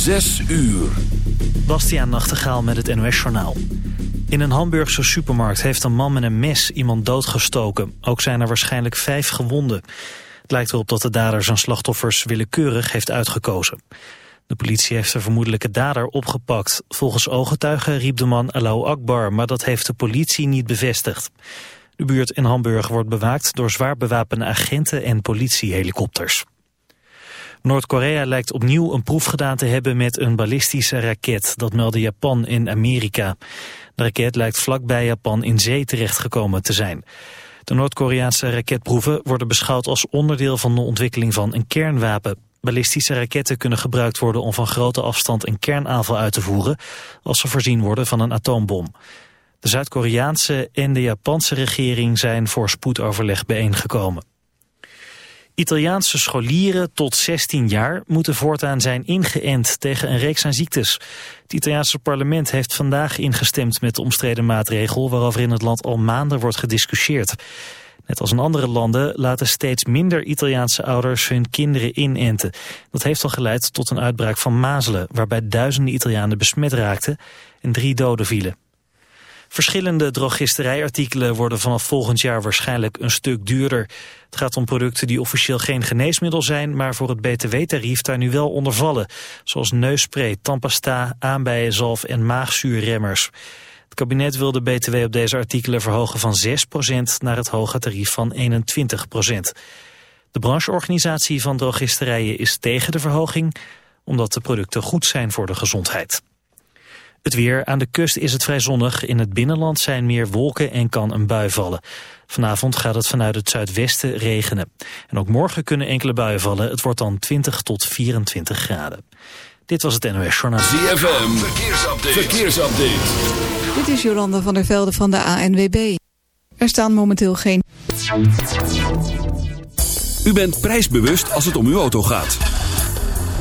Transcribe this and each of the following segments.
Zes uur. Bastiaan Nachtegaal met het NOS-journaal. In een Hamburgse supermarkt heeft een man met een mes iemand doodgestoken. Ook zijn er waarschijnlijk vijf gewonden. Het lijkt erop dat de dader zijn slachtoffers willekeurig heeft uitgekozen. De politie heeft de vermoedelijke dader opgepakt. Volgens ooggetuigen riep de man Allahu Akbar, maar dat heeft de politie niet bevestigd. De buurt in Hamburg wordt bewaakt door zwaar bewapende agenten en politiehelikopters. Noord-Korea lijkt opnieuw een proef gedaan te hebben met een ballistische raket. Dat meldde Japan in Amerika. De raket lijkt vlakbij Japan in zee terechtgekomen te zijn. De Noord-Koreaanse raketproeven worden beschouwd als onderdeel van de ontwikkeling van een kernwapen. Ballistische raketten kunnen gebruikt worden om van grote afstand een kernaanval uit te voeren als ze voorzien worden van een atoombom. De Zuid-Koreaanse en de Japanse regering zijn voor spoedoverleg bijeengekomen. Italiaanse scholieren tot 16 jaar moeten voortaan zijn ingeënt tegen een reeks aan ziektes. Het Italiaanse parlement heeft vandaag ingestemd met de omstreden maatregel waarover in het land al maanden wordt gediscussieerd. Net als in andere landen laten steeds minder Italiaanse ouders hun kinderen inenten. Dat heeft al geleid tot een uitbraak van mazelen, waarbij duizenden Italianen besmet raakten en drie doden vielen. Verschillende drogisterijartikelen worden vanaf volgend jaar waarschijnlijk een stuk duurder. Het gaat om producten die officieel geen geneesmiddel zijn, maar voor het btw-tarief daar nu wel onder vallen. Zoals neusspray, tandpasta, aanbijenzalf en maagzuurremmers. Het kabinet wil de btw op deze artikelen verhogen van 6% naar het hoge tarief van 21%. De brancheorganisatie van drogisterijen is tegen de verhoging, omdat de producten goed zijn voor de gezondheid. Het weer. Aan de kust is het vrij zonnig. In het binnenland zijn meer wolken en kan een bui vallen. Vanavond gaat het vanuit het zuidwesten regenen. En ook morgen kunnen enkele buien vallen. Het wordt dan 20 tot 24 graden. Dit was het NOS Journaal. ZFM. Verkeersupdate. Verkeersupdate. Dit is Jolanda van der Velde van de ANWB. Er staan momenteel geen... U bent prijsbewust als het om uw auto gaat.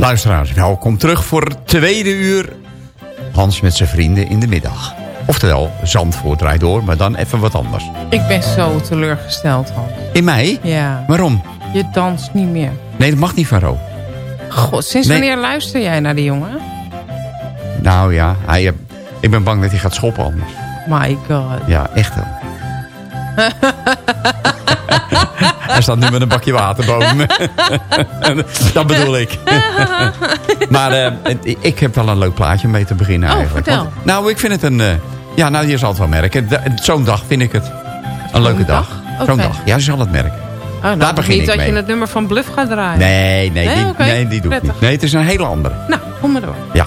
Luisteraars, welkom terug voor het tweede uur. Hans met zijn vrienden in de middag. Oftewel, Zandvoort draait door, maar dan even wat anders. Ik ben zo teleurgesteld, Hans. In mij? Ja. Waarom? Je danst niet meer. Nee, dat mag niet van Ro. God, sinds Nee. wanneer luister jij naar die jongen? Nou ja, hij, eh, ik ben bang dat hij gaat schoppen anders. My god. Ja, echt wel. hij staat nu met een bakje water boven me. dat bedoel ik. maar eh, ik heb wel een leuk plaatje om mee te beginnen Oh, eigenlijk. Want- nou, ik vind het een... eh, ja, nou, je zal het wel merken. Zo'n dag vind ik het. Een leuke dag. dag? Zo'n dag. Ja, je zal het merken. Oh, nou, Daar begin niet ik dat mee. je het nummer van Bluff gaat draaien. Nee, nee, Nee, die, nee, die doe ik niet. Nee, het is een hele andere. Nou, kom maar door. Ja.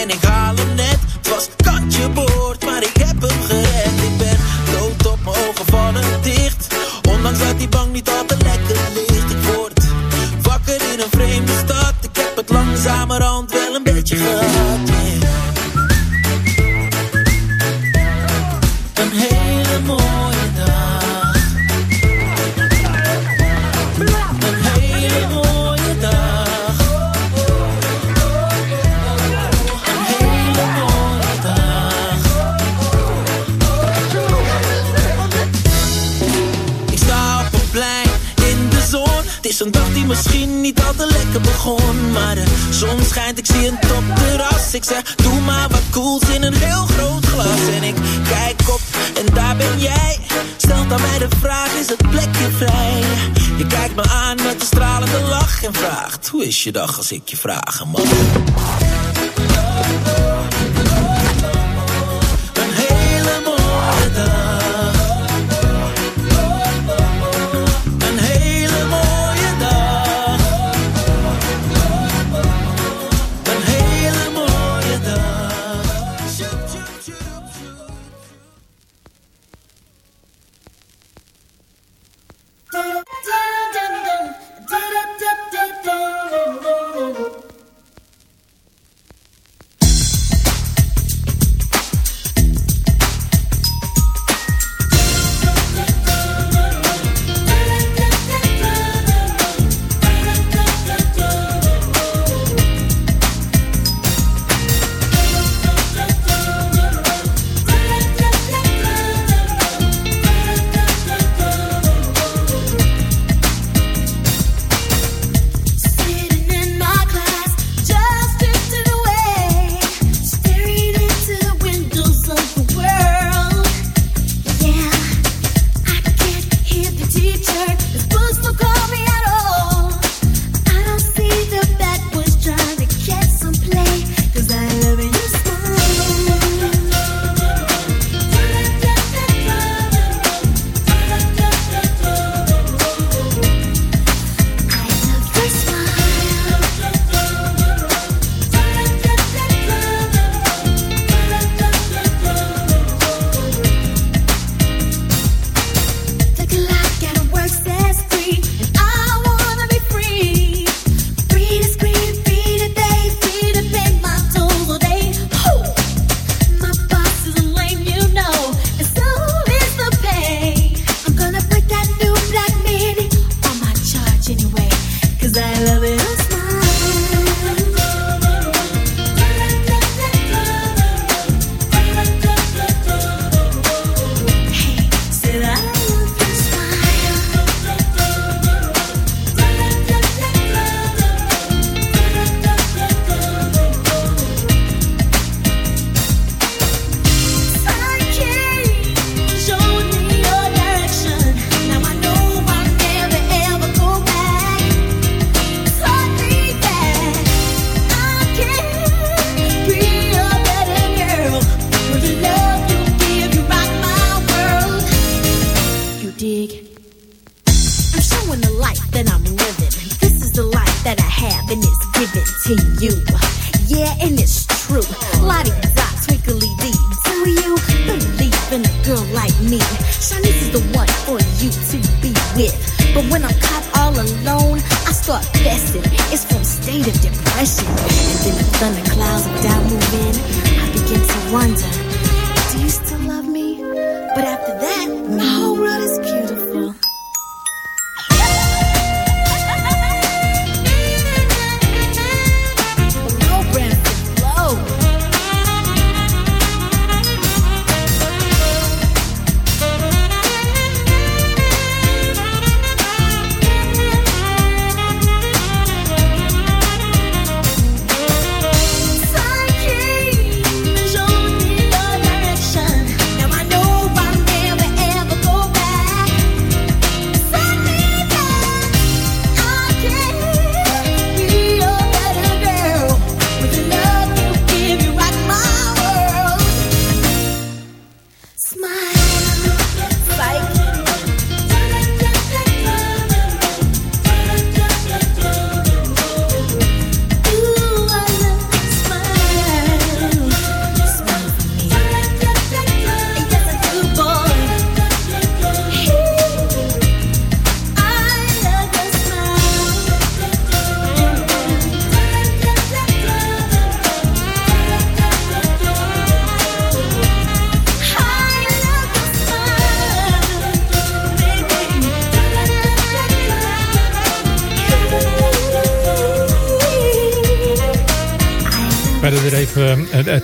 en ik haal hem net. Het was katje boord, maar ik heb hem gered. Ik ben dood op mijn ogen vallen dicht. Ondanks dat die bank niet altijd is je dag als ik je vraag, man?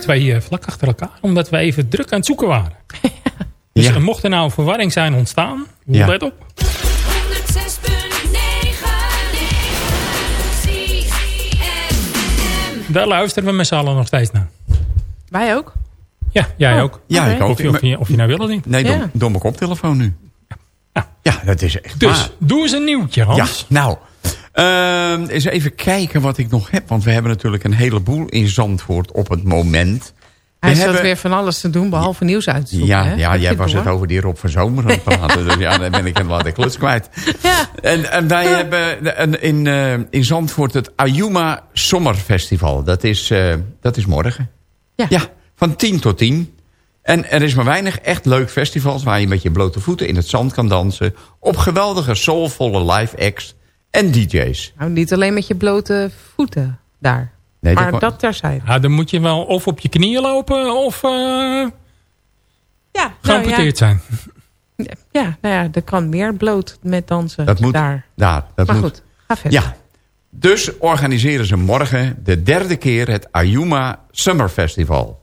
Twee eh, vlak achter elkaar. Omdat we even druk aan het zoeken waren. Dus Ja. er mocht er nou een verwarring zijn ontstaan. Ja. Let op. 106.9 CFM. Daar luisteren we met z'n allen nog steeds naar. Wij ook? Ja, jij Oh, ook. Ja, ik ook. Of je, of, je, of je nou wil of niet. Nee, Ja. door, door mijn koptelefoon nu. Ja. Ja, dat is echt Dus, waar. doe eens een nieuwtje, Ja, Hans. nou. ehm, eens even kijken wat ik nog heb. Want we hebben natuurlijk een heleboel in Zandvoort op het moment. Hij We zat hebben- weer van alles te doen, behalve nieuws uit te zoeken. Ja, hè? ja jij was het over die Rob van Zomer aan het praten. dus ja, dan ben ik helemaal de kluts kwijt. Ja. En, en wij hebben een- in, eh, in Zandvoort het Ayuma Sommerfestival. Dat is, eh, dat is morgen. Ja. van 10 tot 10. En er is maar weinig echt leuk festivals... waar je met je blote voeten in het zand kan dansen... op geweldige soulvolle live acts en DJ's. Nou, niet alleen met je blote voeten daar. Nee, maar dat- dat terzijde. Ja, dan moet je wel of op je knieën lopen of eh Ja, geamputeerd zijn. Ja, nou ja, er kan meer bloot met dansen Dat moet daar. daar. Dat Maar moet. goed, ga verder. Ja. Dus organiseren ze morgen de derde keer het Ayuma Summer Festival.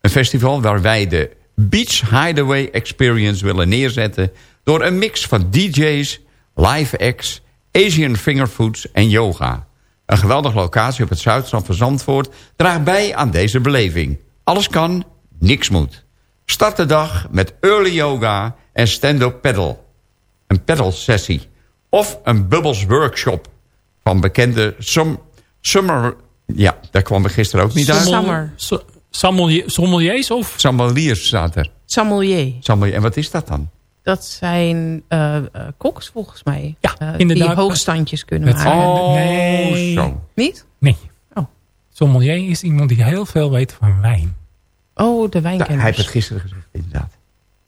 Een festival waar wij de Beach Hideaway Experience willen neerzetten... door een mix van DJ's, live acts, Asian fingerfoods en yoga. Een geweldige locatie op het zuidstrand van Zandvoort... draagt bij aan deze beleving. Alles kan, niks moet. Start de dag met early yoga en stand-up paddle. Een paddle sessie. Of een bubbles workshop van bekende Sum- Summer... Ja, daar kwam ik gisteren ook niet uit. Summer. So- sommelier- Sommeliers of? Sommeliers staat er. Sommelier. Sommelier. En wat is dat dan? Dat zijn eh eh, koks volgens mij. Ja, Eh, inderdaad. Die hoogstandjes kunnen Met- maken. Oh, nee. zo. Niet? Nee. Oh. Sommelier is iemand die heel veel weet van wijn. Oh, de Ja, hij heeft het gisteren gezegd, inderdaad.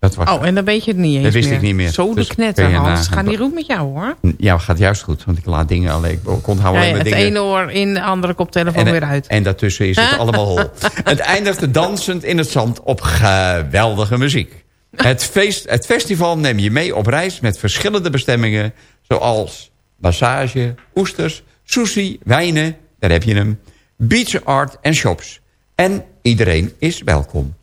Dat was Oh, en dan weet je het niet eens Dat wist meer. ik niet meer. Zo Dus de knetter, kun je Hans. Gaat niet goed met jou, hoor. Ja, gaat juist goed. Want ik laat dingen alleen... Ik onthoud Ja, alleen ja, maar het dingen... ene oor in, de andere koptelefoon en, weer uit. en daartussen is het allemaal hol. Het eindigde dansend in het zand op geweldige muziek. Het, feest, het festival neem je mee op reis met verschillende bestemmingen... zoals massage, oesters, sushi, wijnen, daar heb je hem... beach art en shops. En iedereen is welkom.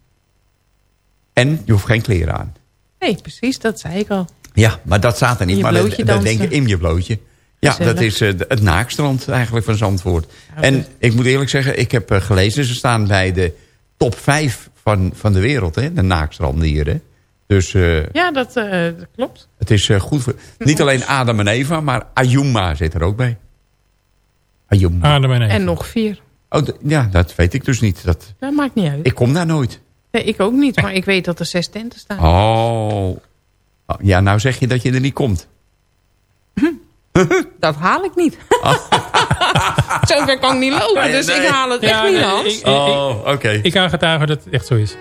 En je hoeft geen kleren aan. Nee, precies, dat zei ik al. Ja, maar dat staat er niet. In je maar dat, blootje dat dansen. denk ik in je blootje. Ja, Gezellig. dat is eh, het naakstrand eigenlijk van Zandvoort. En ik moet eerlijk zeggen, ik heb eh, gelezen... ze staan bij de top 5 van, van de wereld, hè, de naakstranden hier. Hè. Dus eh, Ja, dat, eh, dat klopt. het is eh, goed voor... Niet alleen Adam en Eva, maar Ayuma zit er ook bij. Ayuma. Adem en even. En nog vier. Oh, ja, dat weet ik dus niet. Dat, Dat maakt niet uit. ik kom daar nooit. Nee, ik ook niet, maar ik weet dat er zes tenten staan. Oh. Oh, Ja, nou zeg je dat je er niet komt. Dat haal ik niet. Zover kan ik niet lopen, dus nee. ik haal het echt Ja, niet, nee, Hans. ik- ik- Oh, oké. Ik kan getuigen dat het echt zo is.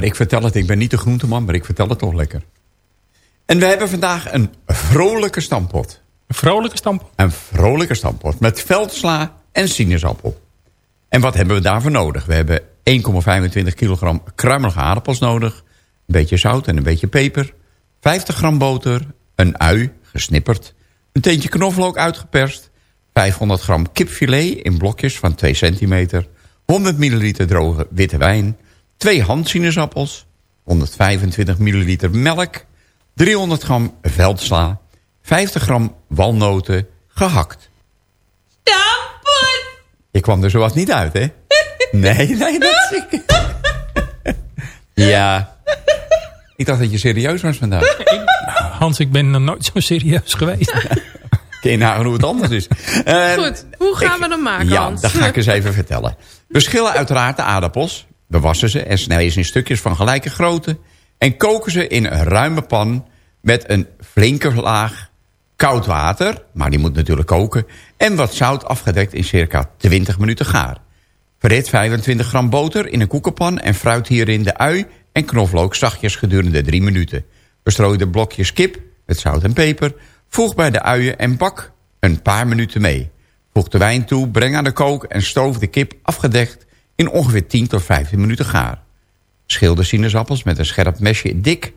Maar ik vertel het. Ik ben niet de groenteman, maar ik vertel het toch lekker. En we hebben vandaag een vrolijke stampot. Een vrolijke stamp. Een vrolijke stampot met veldsla en sinaasappel. En wat hebben we daarvoor nodig? We hebben 1,25 kilogram kruimelige aardappels nodig. Een beetje zout en een beetje peper. 50 gram boter. Een ui, gesnipperd. Een teentje knoflook uitgeperst. 500 gram kipfilet in blokjes van 2 centimeter. 100 milliliter droge witte wijn. 2 handsinaasappels. 125 milliliter melk. 300 gram veldsla. 50 gram walnoten, gehakt. Stampot! Je kwam er zoals niet uit, hè? Nee, nee, dat is ik. Ja. Ik dacht dat je serieus was vandaag. Hans, ik ben nog nooit zo serieus geweest. Ken je nagaan hoe het anders is. Eh, Goed, hoe gaan ik- we dat maken, Ja, Hans? dat ga ik eens even vertellen. We schillen uiteraard de aardappels. We wassen ze en snijden ze in stukjes van gelijke grootte. En koken ze in een ruime pan met een flinke laag koud water. Maar die moet natuurlijk koken. En wat zout afgedekt in circa 20 minuten gaar. Verhit 25 gram boter in een koekenpan en fruit hierin de ui en knoflook zachtjes gedurende 3 minuten. Bestrooi de blokjes kip met zout en peper. Voeg bij de uien en bak een paar minuten mee. Voeg de wijn toe, breng aan de kook en stoof de kip afgedekt in ongeveer 10 tot 15 minuten gaar. Schil de sinaasappels met een scherp mesje dik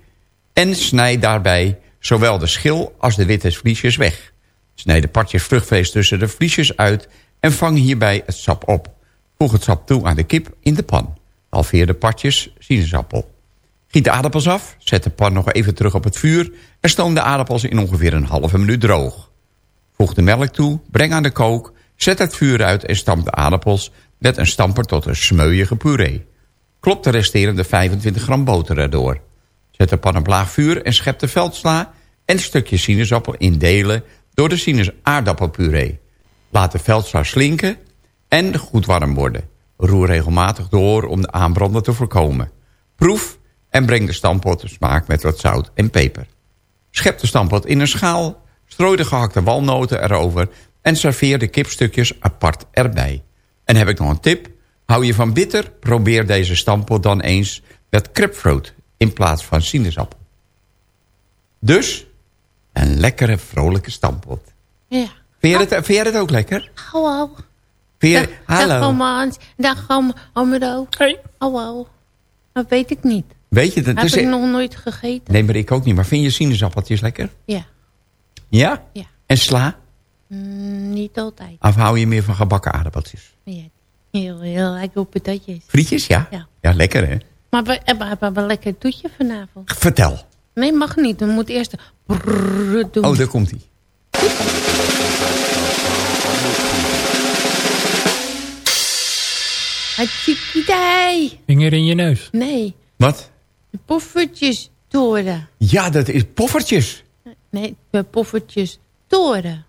en snij daarbij zowel de schil als de witte vliesjes weg. Snijd de partjes vruchtvlees tussen de vliesjes uit en vang hierbij het sap op. Voeg het sap toe aan de kip in de pan. Halveer de partjes sinaasappel. Giet de aardappels af, zet de pan nog even terug op het vuur... en stoom de aardappels in ongeveer een halve minuut droog. Voeg de melk toe, breng aan de kook, zet het vuur uit... en stamp de aardappels met een stamper tot een smeuïge puree. Klop de resterende 25 gram boter erdoor. Zet de pan op laag vuur en schep de veldsla... en stukjes sinaasappel in delen door de sinaasaardappelpuree. Laat de veldsla slinken en goed warm worden. Roer regelmatig door om de aanbranden te voorkomen. Proef en breng de stampot te smaak met wat zout en peper. Schep de stampot in een schaal, strooi de gehakte walnoten erover... en serveer de kipstukjes apart erbij. En heb ik nog een tip. Hou je van bitter, probeer deze stampot dan eens met crepefruit... in plaats van sinaasappel. Dus, een lekkere vrolijke stampot. Ja. Vind jij het, vind jij het ook lekker? Hallo. Vind jij- Dag, dag hallo. oom Hans. Dag Amado. Hey. Hallo. Dat weet ik niet. Weet je, dat Heb is... ik nog nooit gegeten. Nee, maar ik ook niet. Maar vind je sinaasappeltjes lekker? Ja. Ja? Ja. En sla? Mm, niet altijd. Of hou je meer van gebakken aardappeltjes? Ja. Heel, heel lekker op patatjes. Frietjes, ja? Ja. Ja, lekker hè? Maar we hebben, hebben wel lekker toetje vanavond. Vertel. Nee, mag niet. We moeten eerst doen. Oh, daar komt hij. Hartstikke idee. Vinger in je neus. Nee, Wat? de poffertjes toren. Ja, dat is poffertjes. Nee, de poffertjes toren.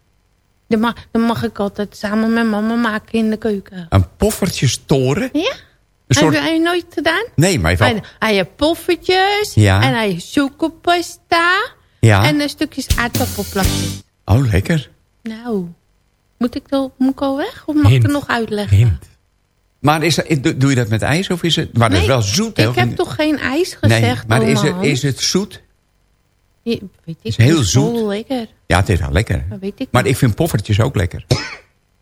Dat mag, dat mag ik altijd samen met mama maken in de keuken. Een poffertjestoren? Ja? Een soort... Heb je nooit gedaan? Nee, maar Hij, even... hij heeft poffertjes. Ja. En hij heeft zoekenpasta. Ja. En een stukjes aardappelplakjes. Oh, lekker. Nou, moet ik, al, moet ik al weg? Of mag ik er nog uitleggen? Hint. Maar is dat, doe je dat met ijs of is het... Maar dat is wel zoet, hè? ik heb niet? toch geen ijs Nee, gezegd, maar is oma het, is het zoet? Ja, weet ik is heel zoet. Lekker. Ja, het is wel lekker. Dat weet ik Maar niet. ik vind poffertjes ook lekker.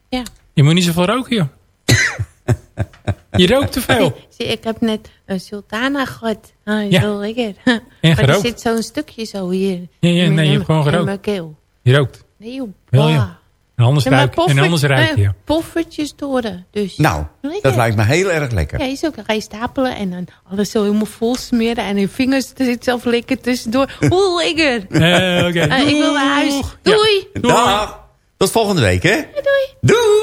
Ja. Je moet niet zoveel roken, joh. je rookt te veel. Zie, ik heb net een sultana gehad. Ah, Ja. Heel lekker. En maar er gerookt. zit zo'n stukje zo hier. Ja, ja, in nee, je hebt gewoon in gerookt. mijn keel. Je rookt. Nee, joh. En anders, Ja, maar ruik, en poffer- anders ruik je. eh. Poffertjes toren. Dus. Nou, Lekker. dat lijkt me heel erg lekker. Ja, is ook. Dan ga je stapelen en dan alles zo helemaal vol smeren. En je vingers er zit zelf lekker tussendoor. Hoe lekker. Eh, Oké. Eh, ik wil naar huis. Doeg. Doei. Dag. Tot volgende week, hè? Doei. Doei.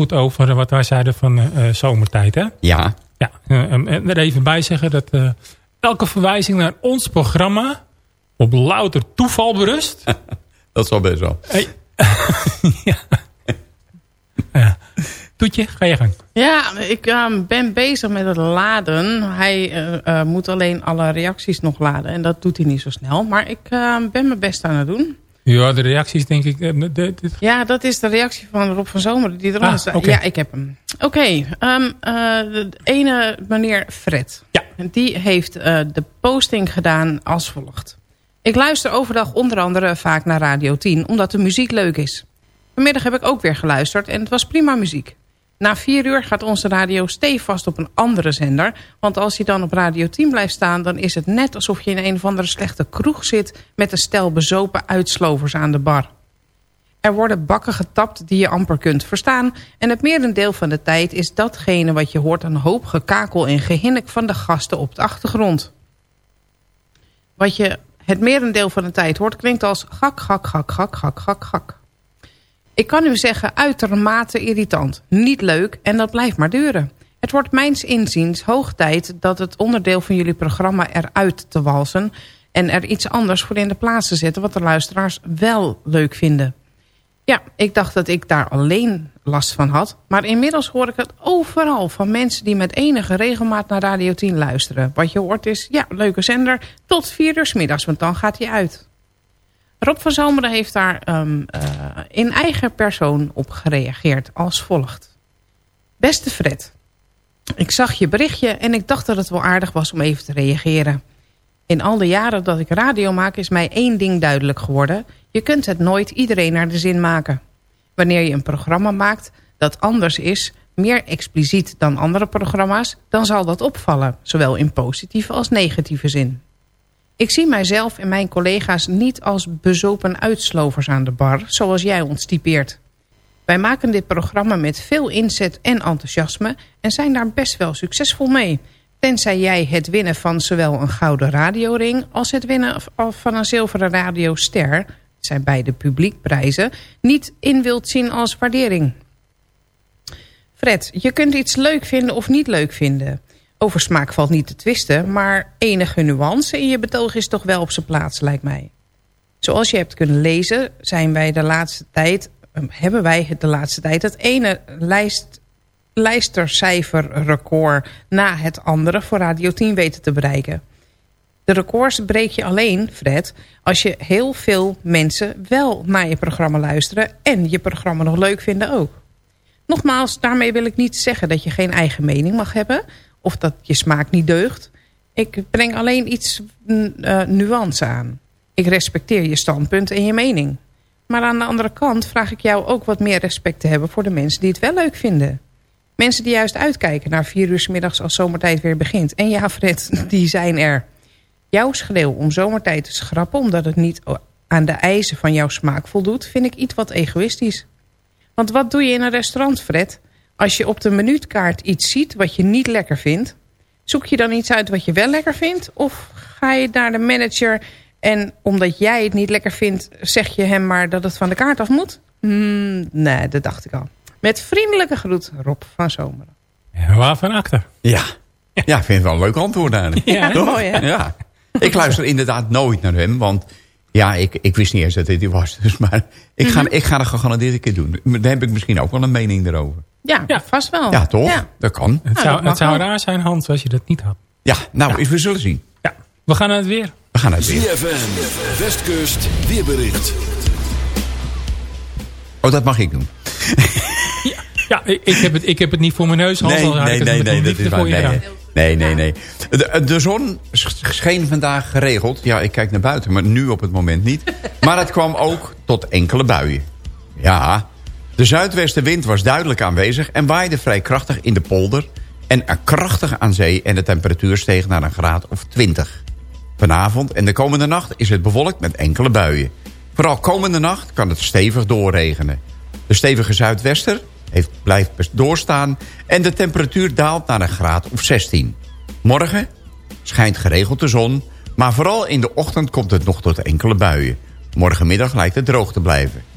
Goed over wat wij zeiden van eh, eh, zomertijd, hè? Ja. Ja, eh, en er even bij zeggen dat eh, elke verwijzing naar ons programma op louter toeval berust. Dat is wel best wel. Hey. ja. ja. Toetje, ga je gang. Ja, ik ehm, ben bezig met het laden. Hij eh, eh, moet alleen alle reacties nog laden. En dat doet hij niet zo snel. Maar ik ehm, ben mijn best aan het doen. Ja, de reacties denk ik... eh, de- de- de- Ja, dat is de reactie van Rob van Zomer die eronder Ah, staat. Ja, ik heb hem. Oké, ehm, eh, de ene meneer Fred. Ja. Die heeft eh, de posting gedaan als volgt. Ik luister overdag onder andere vaak naar Radio 10, omdat de muziek leuk is. Vanmiddag heb ik ook weer geluisterd en het was prima muziek. Na vier uur gaat onze radio stevast op een andere zender. Want als hij dan op Radio 10 blijft staan... dan is het net alsof je in een of andere slechte kroeg zit... met een stel bezopen uitslovers aan de bar. Er worden bakken getapt die je amper kunt verstaan... en het merendeel van de tijd is datgene wat je hoort... een hoop gekakel en gehinnik van de gasten op de achtergrond. Wat je het merendeel van de tijd hoort... klinkt als gak, gak, gak, gak, gak, gak, gak. Ik kan u zeggen uitermate irritant. Niet leuk en dat blijft maar duren. Het wordt mijns inziens hoog tijd dat het onderdeel van jullie programma eruit te walsen... en er iets anders voor in de plaats te zetten wat de luisteraars wel leuk vinden. Ja, ik dacht dat ik daar alleen last van had. Maar inmiddels hoor ik het overal van mensen die met enige regelmaat naar Radio 10 luisteren. Wat je hoort is, ja, leuke zender, tot vier uur 's middags, want dan gaat hij uit. Rob van Zomeren heeft daar ehm, eh, in eigen persoon op gereageerd als volgt. Beste Fred, ik zag je berichtje en ik dacht dat het wel aardig was om even te reageren. In al de jaren dat ik radio maak is mij één ding duidelijk geworden. Je kunt het nooit iedereen naar de zin maken. Wanneer je een programma maakt dat anders is, meer expliciet dan andere programma's... dan zal dat opvallen, zowel in positieve als negatieve zin. Ik zie mijzelf en mijn collega's niet als bezopen uitslovers aan de bar... zoals jij ons typeert. Wij maken dit programma met veel inzet en enthousiasme... en zijn daar best wel succesvol mee... tenzij jij het winnen van zowel een gouden radioring... als het winnen van een zilveren radioster... zijn beide publiekprijzen... niet in wilt zien als waardering. Fred, je kunt iets leuk vinden of niet leuk vinden... Over smaak valt niet te twisten, maar enige nuance in je betoog is toch wel op zijn plaats, lijkt mij. Zoals je hebt kunnen lezen, zijn wij de laatste tijd, eh, hebben wij de laatste tijd het ene lijst, lijstercijferrecord na het andere voor Radio 10 weten te bereiken. De records breek je alleen, Fred, als je heel veel mensen wel naar je programma luisteren... en je programma nog leuk vinden ook. Nogmaals, daarmee wil ik niet zeggen dat je geen eigen mening mag hebben... of dat je smaak niet deugt. Ik breng alleen iets mm, eh, nuance aan. Ik respecteer je standpunt en je mening. Maar aan de andere kant vraag ik jou ook wat meer respect te hebben... voor de mensen die het wel leuk vinden. Mensen die juist uitkijken naar vier uur 's middags als zomertijd weer begint. En ja, Fred, die zijn er. Jouw schreeuw om zomertijd te schrappen... omdat het niet aan de eisen van jouw smaak voldoet... vind ik iets wat egoïstisch. Want wat doe je in een restaurant, Fred? Als je op de minuutkaart iets ziet wat je niet lekker vindt... zoek je dan iets uit wat je wel lekker vindt? Of ga je naar de manager en omdat jij het niet lekker vindt... zeg je hem maar dat het van de kaart af moet? Hmm, nee, dat dacht ik al. Met vriendelijke groet, Rob van Zomeren. Waarvan acte? Ja. ja, ik vind het wel een leuk antwoord eigenlijk. Ja, Toch? mooi, hè? Ja. Ik luister inderdaad nooit naar hem, want ja, ik, ik wist niet eens dat dit hij was. Dus, maar ik ga, Mhm. ik ga er gegarandeerd een keer doen. Dan heb ik misschien ook wel een mening erover. Ja, vast wel. Ja, toch? Ja. Dat kan. Het dat zou, het zou raar zijn, Hans, als je dat niet had. Ja, nou, we zullen zien. We gaan naar het weer. We gaan het weer. ZFM, Westkust, weerbericht. Oh, dat mag ik doen. Ja, ik, ik, heb het, ik heb het niet voor mijn neus, Hans. Nee, al nee, nee, nee, dat is waar. Nee, nee, nee, nee. De, de zon scheen vandaag geregeld. Ja, ik kijk naar buiten, maar nu op het moment niet. Maar het kwam ook tot enkele buien. Ja, de zuidwestenwind was duidelijk aanwezig... en waaide vrij krachtig in de polder... en krachtig aan zee en de temperatuur steeg naar een graad of 20. Vanavond en de komende nacht is het bewolkt met enkele buien. Vooral komende nacht kan het stevig doorregenen. De stevige zuidwester heeft, blijft doorstaan... en de temperatuur daalt naar een graad of 16. Morgen schijnt geregeld de zon... maar vooral in de ochtend komt het nog tot enkele buien. Morgenmiddag lijkt het droog te blijven.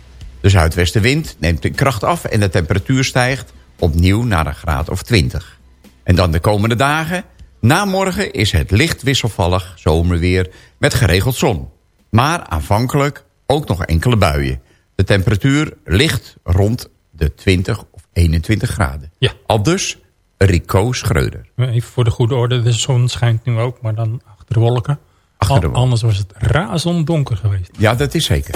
De zuidwestenwind neemt in kracht af en de temperatuur stijgt opnieuw naar een graad of 20. En dan de komende dagen. Na morgen is het licht wisselvallig zomerweer met geregeld zon. Maar aanvankelijk ook nog enkele buien. De temperatuur ligt rond de 20 of 21 graden. Ja. Al dus Rico Schreuder. Even voor de goede orde, de zon schijnt nu ook, maar dan achter de wolken. Achter de wolken. Anders was het razend donker geweest. Ja, dat is zeker.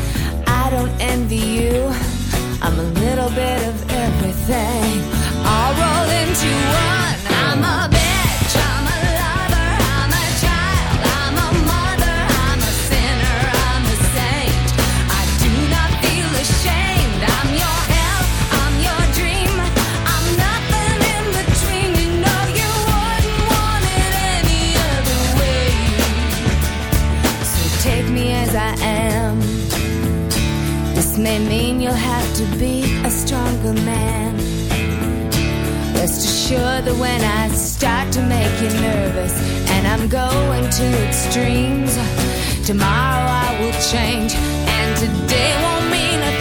Don't envy you. I'm a little bit of everything. All rolled to extremes, tomorrow I will change and today won't mean a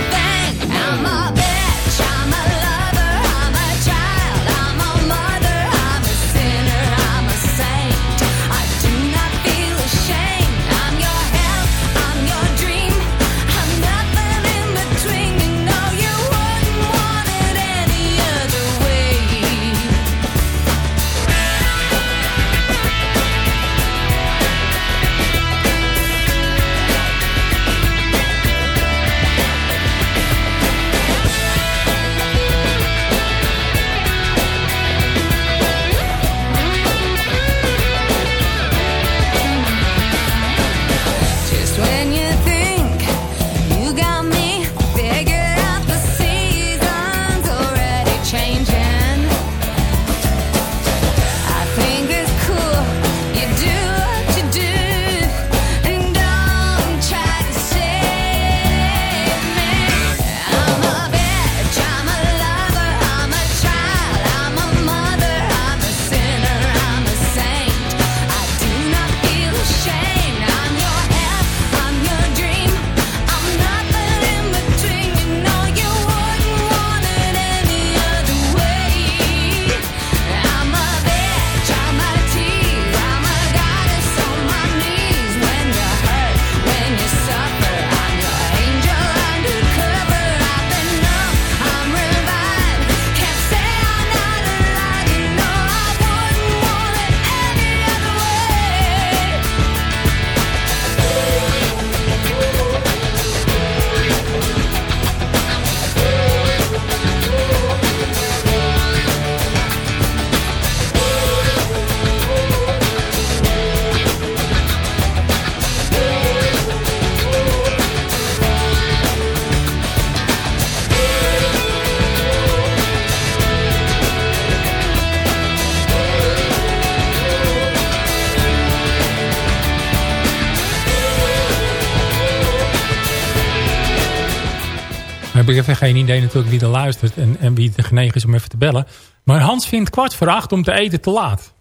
geen idee natuurlijk wie er luistert en, en wie er genegen is om even te bellen. Maar Hans vindt kwart voor acht om te eten te laat.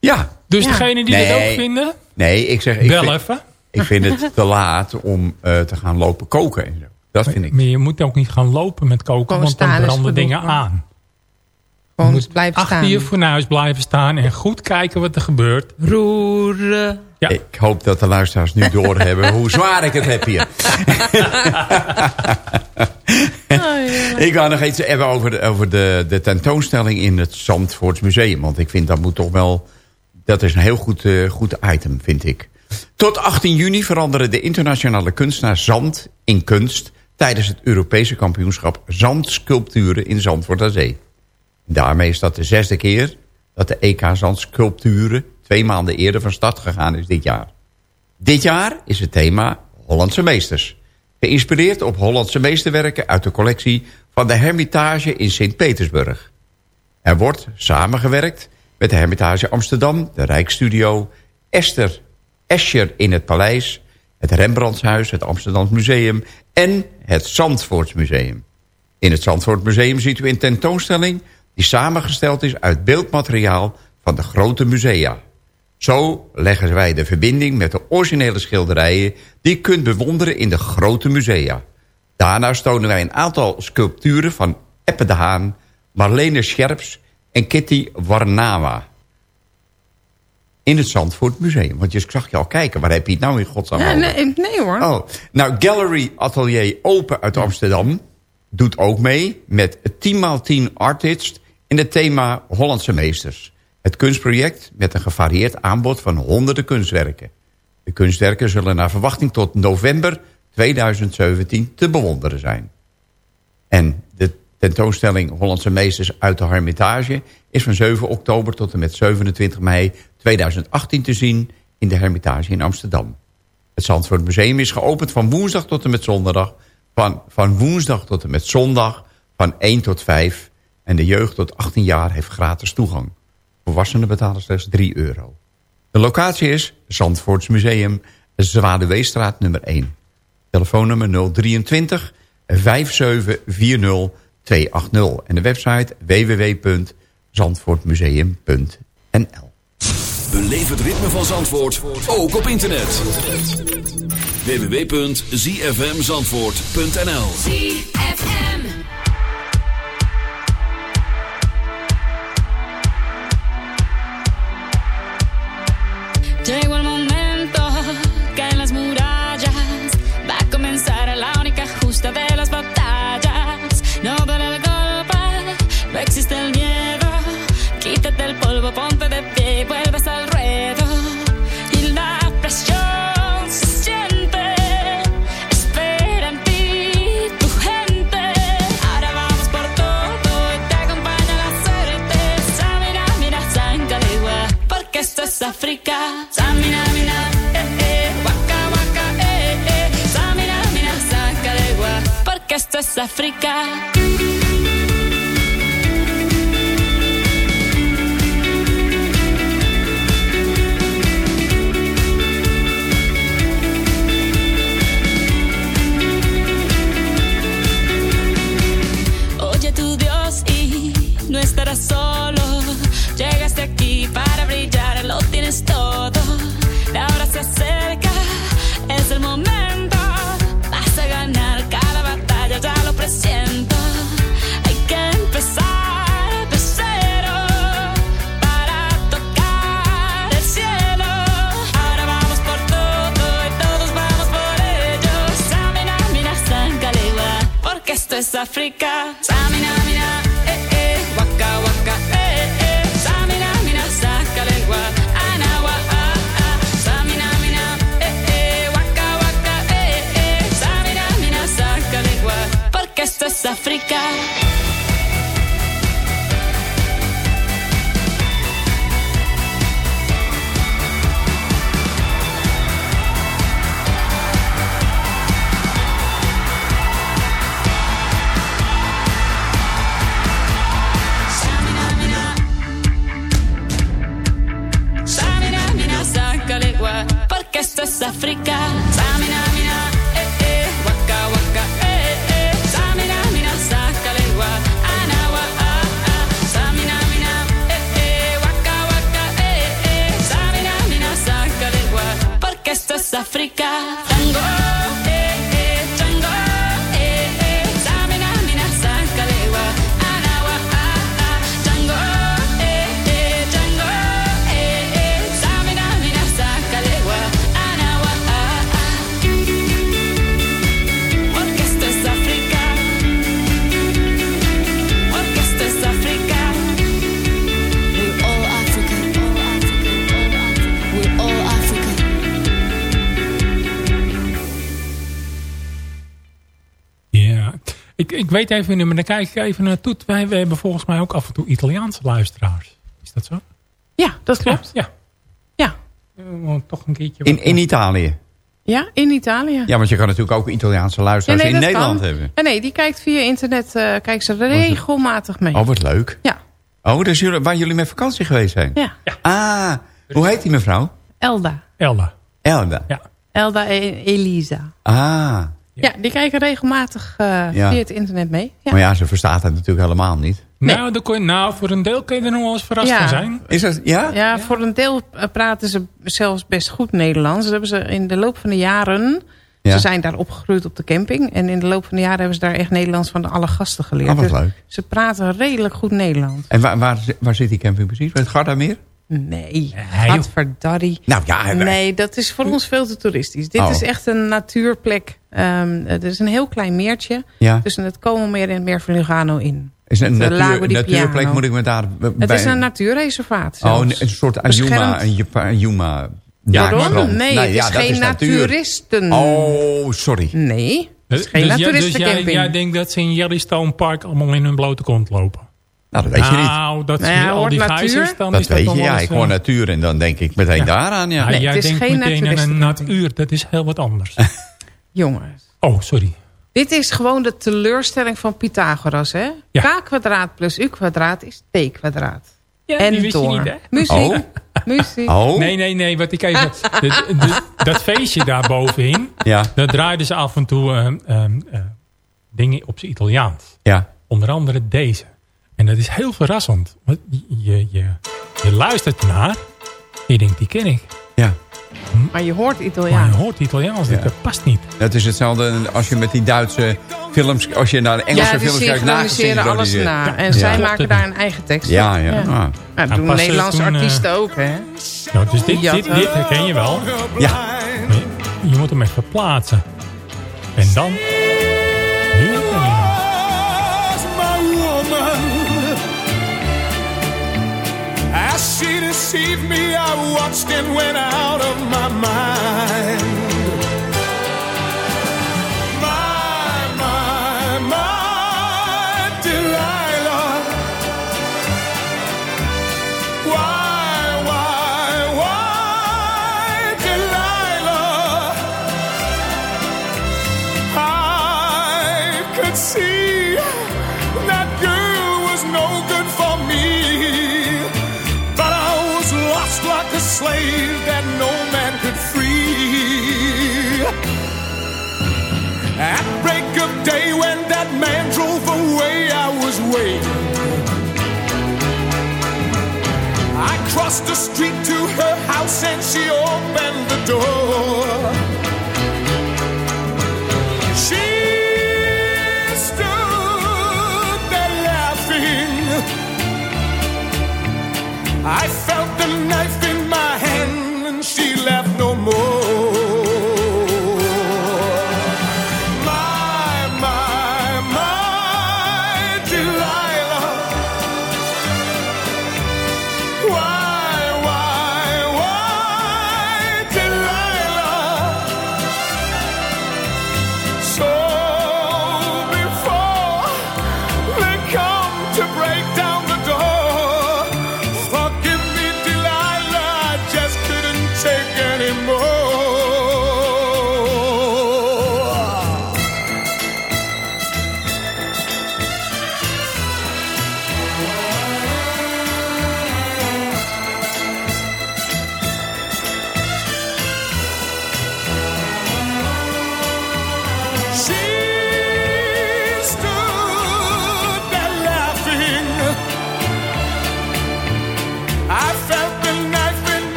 Ja. Dus Ja. degene die Nee. dat ook vinden, Nee, ik zeg... Ik bel vind, even. ik vind het te laat om eh, te gaan lopen koken. En zo. Dat vind ik. Maar je moet ook niet gaan lopen met koken, want dan branden dingen aan. Gewoon je moet blijven achter staan. je fornuis blijven staan en goed kijken wat er gebeurt. Roeren. Ja. Ik hoop dat de luisteraars nu doorhebben hoe zwaar ik het heb hier. ik wou nog iets hebben over, de, over de, de tentoonstelling in het Zandvoorts Museum. Want ik vind dat moet toch wel... Dat is een heel goed, eh, goed item, vind ik. Tot 18 juni veranderen de internationale kunstenaar Zand in kunst... tijdens het Europese kampioenschap Zandsculpturen in Zandvoort aan Zee. Daarmee is dat de zesde keer dat de EK Zandsculpturen... twee maanden eerder van start gegaan is dit jaar. Dit jaar is het thema Hollandse meesters. Geïnspireerd op Hollandse meesterwerken uit de collectie van de Hermitage in Sint-Petersburg. Er wordt samengewerkt met de Hermitage Amsterdam, de Rijksstudio, Esther Escher in het Paleis, het Rembrandtshuis, het Amsterdams Museum en het Zandvoortsmuseum. In het Zandvoortmuseum ziet u een tentoonstelling die samengesteld is uit beeldmateriaal van de grote musea. Zo leggen wij de verbinding met de originele schilderijen... die je kunt bewonderen in de grote musea. Daarnaast tonen wij een aantal sculpturen van Eppe de Haan... Marlene Scherps en Kitty Warnawa. In het Zandvoort Museum. Want je zag je al kijken, waar heb je het nou in godsnaam over? nee, nee hoor. Oh, nou, Gallery Atelier Open uit Amsterdam doet ook mee met 10x10 Artists in het thema Hollandse Meesters. Het kunstproject met een gevarieerd aanbod van honderden kunstwerken. De kunstwerken zullen naar verwachting tot november 2017 te bewonderen zijn. En de tentoonstelling Hollandse Meesters uit de Hermitage... is van 7 oktober tot en met 27 mei 2018 te zien in de Hermitage in Amsterdam. Het Zandvoort Museum is geopend van woensdag tot en met zondag... van, van woensdag tot en met zondag van 1 tot 5... en de jeugd tot 18 jaar heeft gratis toegang. Volwassenen betalen slechts 3 euro. De locatie is Zandvoorts Museum, Zwaluweestraat nummer 1. Telefoonnummer 023 5740 280. En de website www.zandvoortmuseum.nl Beleef het ritme van Zandvoort, ook op internet. www.zfmzandvoort.nl weet even niet, maar dan kijk ik even naartoe. Wij, wij hebben volgens mij ook af en toe Italiaanse luisteraars. Is dat zo? Ja, dat klopt. Ja. Ja. toch een keertje... In, in Italië. Ja, in Italië. Ja, want je kan natuurlijk ook Italiaanse luisteraars Ja, nee, in Nederland kan. hebben. Ja, nee, die kijkt via internet, eh kijkt ze regelmatig mee. Oh, wat leuk. Ja. Oh, dus jullie, waar jullie met vakantie geweest zijn? Ja. Ah, hoe heet die mevrouw? Elda. Elda. Elda. Ja. Elda en Elisa. Ah, Ja, die kijken regelmatig eh, Ja. via het internet mee. Ja. maar ja, ze verstaat het natuurlijk helemaal niet. Nou, dan kon je, nou, voor een deel kun je er nog wel eens verrast Ja. van zijn. Is dat, ja? Ja, voor een deel eh, praten ze zelfs best goed Nederlands. Dat hebben ze in de loop van de jaren... Ja. Ze zijn daar opgegroeid op de camping. En in de loop van de jaren hebben ze daar echt Nederlands van de alle gasten geleerd. Oh, wat Dus leuk. Ze praten redelijk goed Nederlands. En waar, waar, waar zit die camping precies? Bij het Gardameer? Nee, joh. gadverdarrie. Nou ja, Nee, dat is voor ons veel te toeristisch. Dit Oh. is echt een natuurplek. Ehm het is een heel klein meertje. Ja. Tussen het Komelmeer en het Meer van Lugano in. is een Het, eh, natuur, natuurplek moet ik me daar b- Het bij... is een natuurreservaat Oh, zelfs. een, een soort. Ayuma. Ayuma. Ja, Pardon? grond. Nee, het is ja, dat geen natuur. naturisten. Oh, sorry. Nee, het is geen dus, jij- dus jij, jij denkt dat ze in Yellowstone Park allemaal in hun blote kont lopen? Nou, dat weet je niet. Nou, dat Nou ja, je al die natuur. geizers. Dan Dat is dat weet je, ja. Ik hoor eh, natuur en dan denk ik meteen Ja. daaraan, ja. Nee, jij het is denkt geen meteen aan natuur. Dat is heel wat anders. Jongens. Oh, sorry. Dit is gewoon de teleurstelling van Pythagoras, hè? Ja. K kwadraat plus U kwadraat is T kwadraat. Ja, en die wist je door. niet, hè? Muziek. Oh. Muziek. Oh, Nee, nee, nee. Wat ik even, de- de- dat feestje daar bovenin. ja, Daar draaiden ze af en toe ehm, ehm, eh, dingen op zijn Italiaans. ja. Onder andere deze. En dat is heel verrassend. Want je, je, je, luistert naar. Je denkt, die ken ik. ja. Maar je hoort Maar Italiaans. je hoort Italiaans. Ja. Dat past niet. Dat is hetzelfde als je met die Duitse films... Als je naar de Engelse ja, films kijkt, synchroniseren alles na. En Ja. zij maken daar een eigen tekst Ja, op. ja. Ah. Nou, dat En doen Nederlandse toen, eh, artiesten ook, hè? Nou, dus dit, Ja, dit, herken je wel. Ja. Je moet hem even plaatsen. En dan... Nu she deceived me, I watched and went out of my mind. I crossed the street to her house and she opened the door. She stood there laughing. I felt the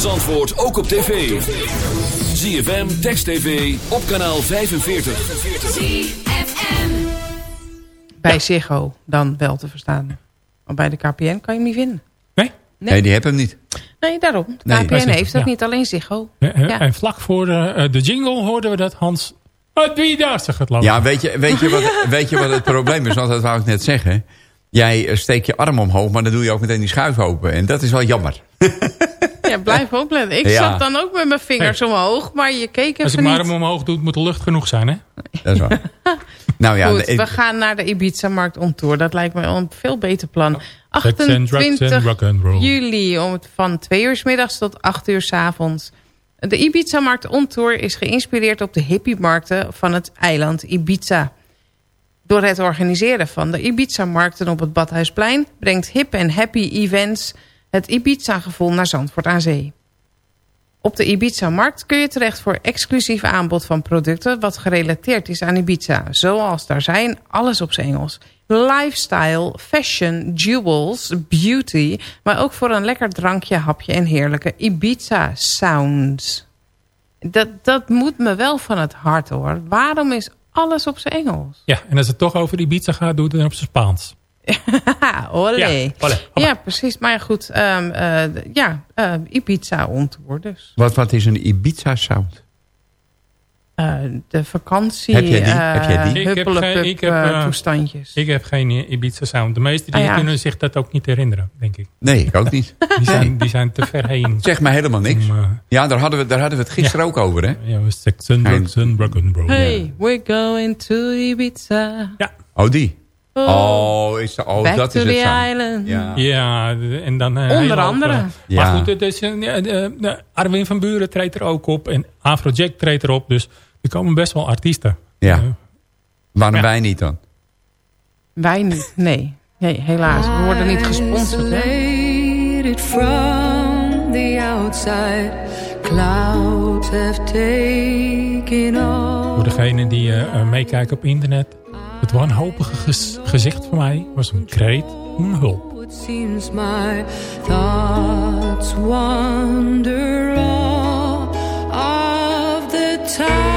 van Zandvoort ook op tv. ZFM, Text TV, op kanaal 45. ZFM. Bij Ziggo dan wel te verstaan. Maar bij de KPN kan je hem niet vinden. Nee? Nee, die hebben hem niet. Nee, daarom. De Nee. KPN heeft dat Ja. niet, alleen Ziggo. Ja, en- vlak voor eh, de jingle hoorden we dat Hans... Wat doe je daar, het land. Ja, weet je, weet, je wat, weet je wat het probleem is? Want dat wou ik net zeggen. Jij eh, steekt je arm omhoog, maar dan doe je ook meteen die schuif open. En dat is wel jammer. Ja, blijf opletten. Ik Ja. zat dan ook met mijn vingers omhoog, maar je keek Als ik even mijn niet. arm omhoog doe, moet de lucht genoeg zijn, hè? Dat is waar. nou ja, Goed, ik- we gaan naar de Ibiza-markt on tour. Dat lijkt me een veel beter plan. Sex and drugs and 28 rock'n'roll. juli om het van 2 uur 's middags tot 8 uur 's avonds. De Ibiza-markt on tour is geïnspireerd op de hippie-markten van het eiland Ibiza. Door het organiseren van de Ibiza-markten op het Badhuisplein... brengt Hip en Happy Events het Ibiza-gevoel naar Zandvoort aan Zee. Op de Ibiza-markt kun je terecht voor exclusief aanbod van producten... wat gerelateerd is aan Ibiza. Zoals daar zijn, alles op zijn Engels. Lifestyle, fashion, jewels, beauty... maar ook voor een lekker drankje, hapje en heerlijke Ibiza-sounds. Dat, dat moet me wel van het hart, hoor. Waarom is alles op zijn Engels? Ja, en als het toch over die pizza gaat, doe het dan op zijn Spaans. Haha, olé. Ja, Ja, olé, hoppa. precies. Maar ja, goed, ehm, eh, ja, eh, Ibiza on tour dus. wat, wat is een Ibiza-sound? Eh, de vakantie, Heb jij die? eh, Heb jij die? Ik heb geen- ik heb, toestandjes. Ik heb geen eh, Ibiza sound. De meesten die Ah, ja. kunnen zich dat ook niet herinneren, denk ik. Nee, ik ook niet. Die zijn, die zijn te ver heen. Zeg maar helemaal niks. Om, Ja, daar hadden we, daar hadden we het gisteren ook over, hè? ja, we sex and drugs and rock'n'roll. hey, we're going to Ibiza. Oh, die. Oh, is de, oh Back dat to is het island. Ja. En dan... eh, Onder andere. Ja. Maar goed, het is, eh, de Arwin van Buren treedt er ook op. En Afrojack treedt erop. Dus er komen best wel artiesten. Ja. Waarom Ja. wij niet dan? Wij niet, nee. Nee, helaas. We worden niet gesponsord, hè? From the outside, clouds have taken voor degene die meekijken op internet. Het wanhopige gez- gezicht van mij was een kreet om hulp. It seems my thoughts wander all of the time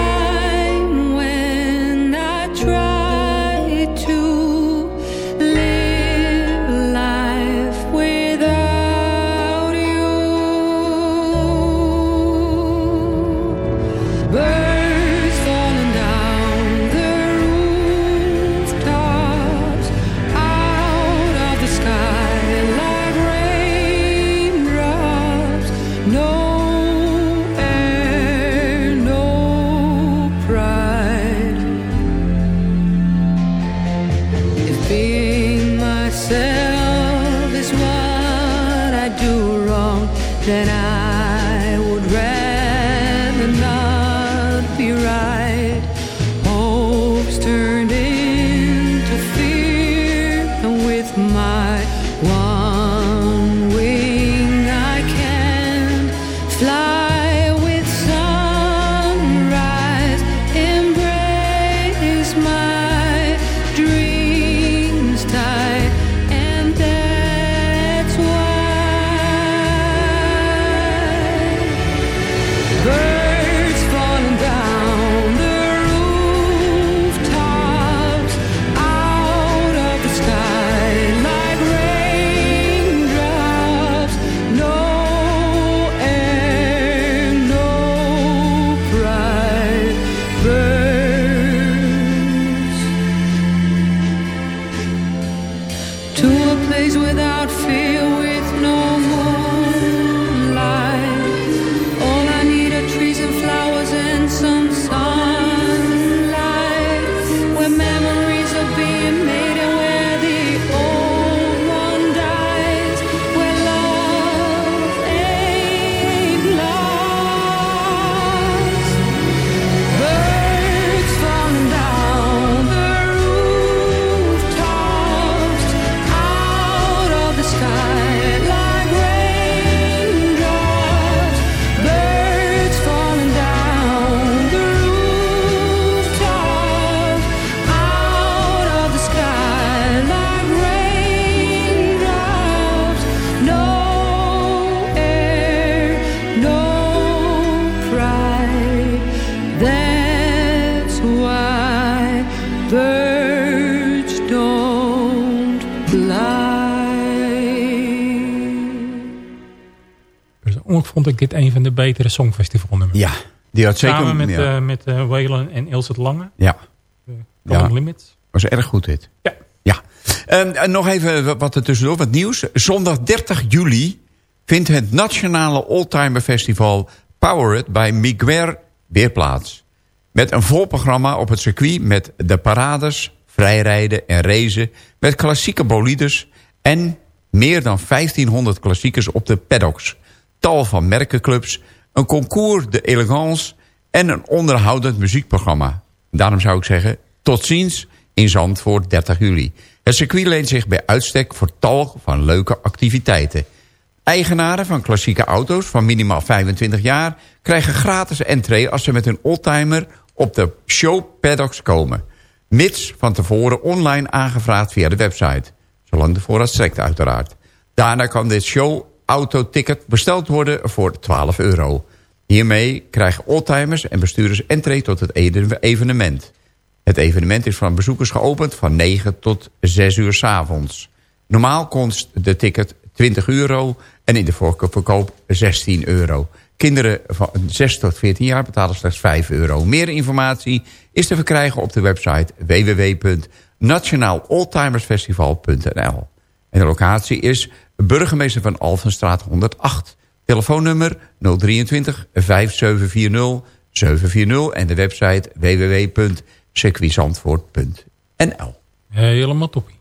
vond ik dit een van de betere songfestivalnummers. Ja, die had zeker... Samen met, ja. eh met eh, Waylon en Ilse de Lange. ja. Ja. Ja. Limits. was erg goed dit. Ja. Ja. En nog even wat er tussendoor, wat nieuws. Zondag 30 juli vindt het Nationale Oldtimer Festival Power It bij Miguel weer plaats. Met een vol programma op het circuit met de parades, vrijrijden en racen... met klassieke bolides en meer dan 1500 klassiekers op de paddocks. Tal van merkenclubs, een concours de elegance en een onderhoudend muziekprogramma. Daarom zou ik zeggen, tot ziens in Zandvoort 30 juli. Het circuit leent zich bij uitstek voor tal van leuke activiteiten. Eigenaren van klassieke auto's van minimaal 25 jaar... krijgen gratis entree als ze met hun oldtimer op de show paddocks komen. Mits van tevoren online aangevraagd via de website. Zolang de voorraad strekt uiteraard. Daarna kan dit show autoticket besteld worden voor 12 euro. Hiermee krijgen oldtimers en bestuurders entree tot het evenement. Het evenement is van bezoekers geopend van 9 tot 6 uur 's avonds. Normaal kost de ticket 20 euro en in de voorverkoop 16 euro. Kinderen van 6 tot 14 jaar betalen slechts 5 euro. Meer informatie is te verkrijgen op de website www.nationaaloldtimersfestival.nl. En de locatie is burgemeester van Alphenstraat 108. Telefoonnummer 023 5740 740 en de website www.circuitzandvoort.nl. Helemaal toppie.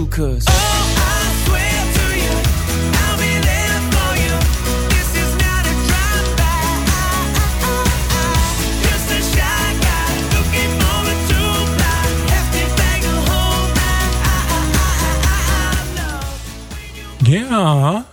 cause. Ja.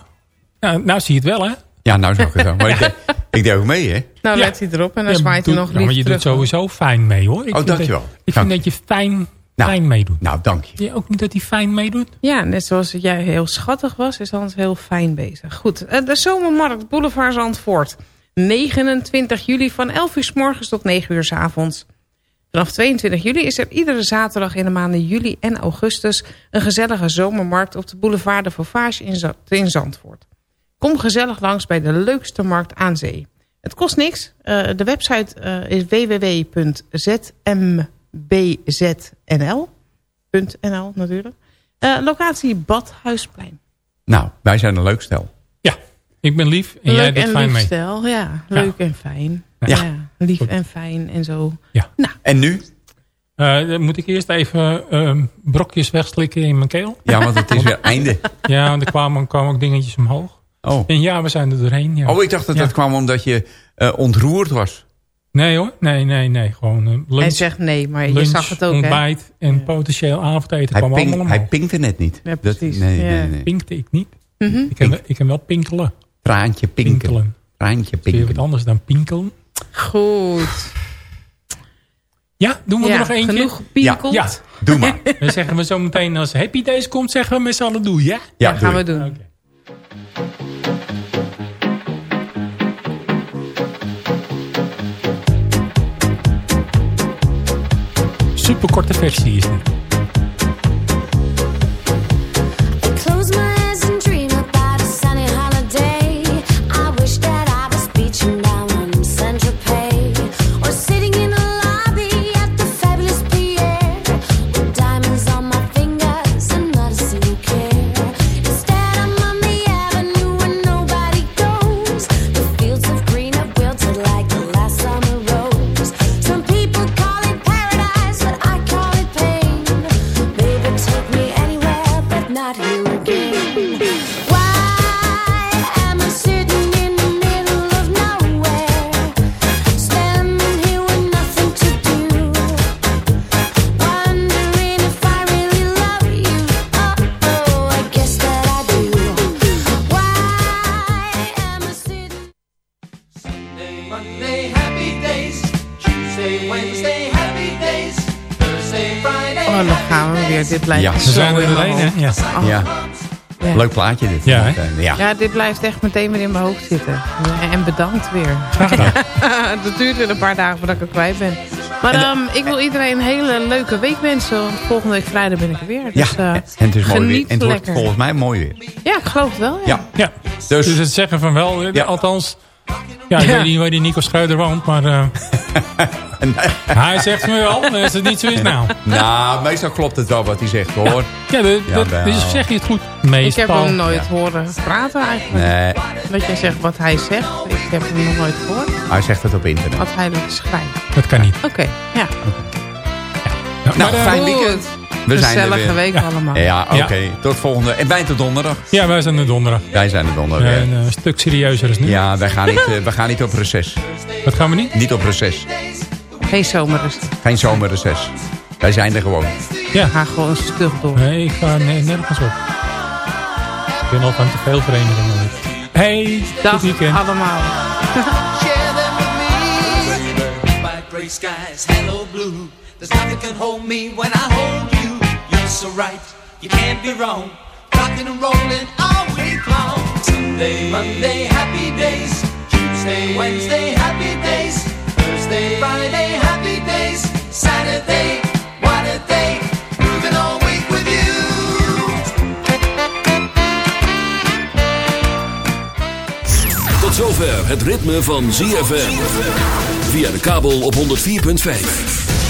Nou, nou zie je het wel, hè? Ja, nou zou ik het wel. Maar ik, deed- ik deed ook mee, hè? Nou, Ja. let hij erop en dan Ja, zwaait hij nog ja, maar lief je terug. doet sowieso fijn mee, hoor. Ik Oh, dankjewel. Dat, ik vind dat je fijn, Nou. fijn meedoet. Nou, dank je. Ook niet dat hij fijn meedoet? Ja, net zoals jij heel schattig was, is Hans heel fijn bezig. Goed, eh, de Zomermarkt Boulevard Zandvoort. 29 juli van 11 uur s morgens tot 9 uur s avonds. Vanaf 22 juli is er iedere zaterdag in de maanden juli en augustus... een gezellige zomermarkt op de boulevard de Vauvage in, Za- in Zandvoort. Kom gezellig langs bij de leukste markt aan zee. Het kost niks. Eh, de website eh, is www.zmbznl.nl natuurlijk. Eh, locatie Badhuisplein. Nou, wij zijn een leuk stel. Ja, ik ben lief en jij Leuk doet en fijn lief mee. stel, ja. Leuk en fijn. Ja. Ja. lief en fijn en zo. En nu? Eh, dan moet ik eerst even ehm, brokjes wegslikken in mijn keel. Ja, want het is weer einde. Ja, want er kwamen, kwamen ook dingetjes omhoog. Oh. En ja, we zijn er doorheen. Ja. Oh, ik dacht dat Ja. dat kwam omdat je eh, ontroerd was. Nee hoor, nee, nee, nee. Gewoon eh, lunch, Hij zegt nee, maar je lunch, zag het ook, hè? ontbijt en potentieel avondeten Hij, kwam pink, allemaal hij pinkte net niet. Ja, precies. nee, Ja. nee, nee. Pinkte ik niet. Mhm. Ik, kan, wel- ik kan wel pinkelen. Traantje pinken. Pinkelen. Traantje Dat is weer wat anders dan pinkelen. Goed. Ja, doen we Ja, er nog eentje? genoeg gepinkeld. Ja, Doe maar. Dan zeggen we zo meteen als Happy Days komt, zeggen we met z'n allen doe, ja? Ja, Ja, gaan we doen. Superkorte versie is dit. Oh, dan gaan we weer. Dit blijft Ja. zo We zijn er doorheen, hè? Ja. Oh. Ja. Ja. Leuk plaatje dit. Ja, ja. Ja, dit blijft echt meteen weer in mijn hoofd zitten. En bedankt weer. Graag gedaan. dat duurt weer een paar dagen voordat ik er kwijt ben. Maar ehm, ik wil iedereen een hele leuke week wensen. Volgende week vrijdag ben ik er weer. Ja, Dus, eh, en het is mooi weer. geniet En het wordt volgens mij mooi weer. Ja, ik geloof het wel. Ja. Ja. Ja, Dus, dus het zeggen van wel, Ja. althans... Ja, ik Ja. weet niet waar die Nico Schuider woont, maar eh, hij zegt me wel, als het niet zo is, nou. nou, meestal klopt het wel wat hij zegt hoor. Ja, dat, dat, dus zeg je het goed. Ik Meestal. heb hem nooit horen praten eigenlijk. Nee, Dat jij zegt wat hij zegt. Ik heb hem nog nooit gehoord. hij zegt het op internet. Wat hij nog schrijft. Dat kan niet. Oké, ja. Ja, Nou, maar, eh, fijn Goed. weekend. We zijn er Gezellige weer. week allemaal. Ja, oké. Ja. Tot volgende. En wij tot donderdag. ja, wij zijn er donderdag. Wij zijn er donderdag weer. En, eh, een stuk serieuzer is nu. Ja, wij gaan, niet, eh, wij gaan niet op reces. Wat gaan we niet? Niet op reces. Geen zomerrust. Geen zomerreces. Wij zijn er gewoon. Ja. Ga gewoon stug door. Nee, ik ga ne- nergens op. Ik ben al van te veel verenigingen. Hey, Dag allemaal. Share them with me. By gray skies, hello blue. There's nothing can hold me when I hold you. You're so right, you can't be wrong. Rocking and rolling all week long. Sunday, Monday, happy days. Tuesday, Wednesday, happy days. Thursday, Friday, happy days. Saturday, what a day. Moving all week with you. Tot zover het ritme van ZFM. Via de kabel op 104.5.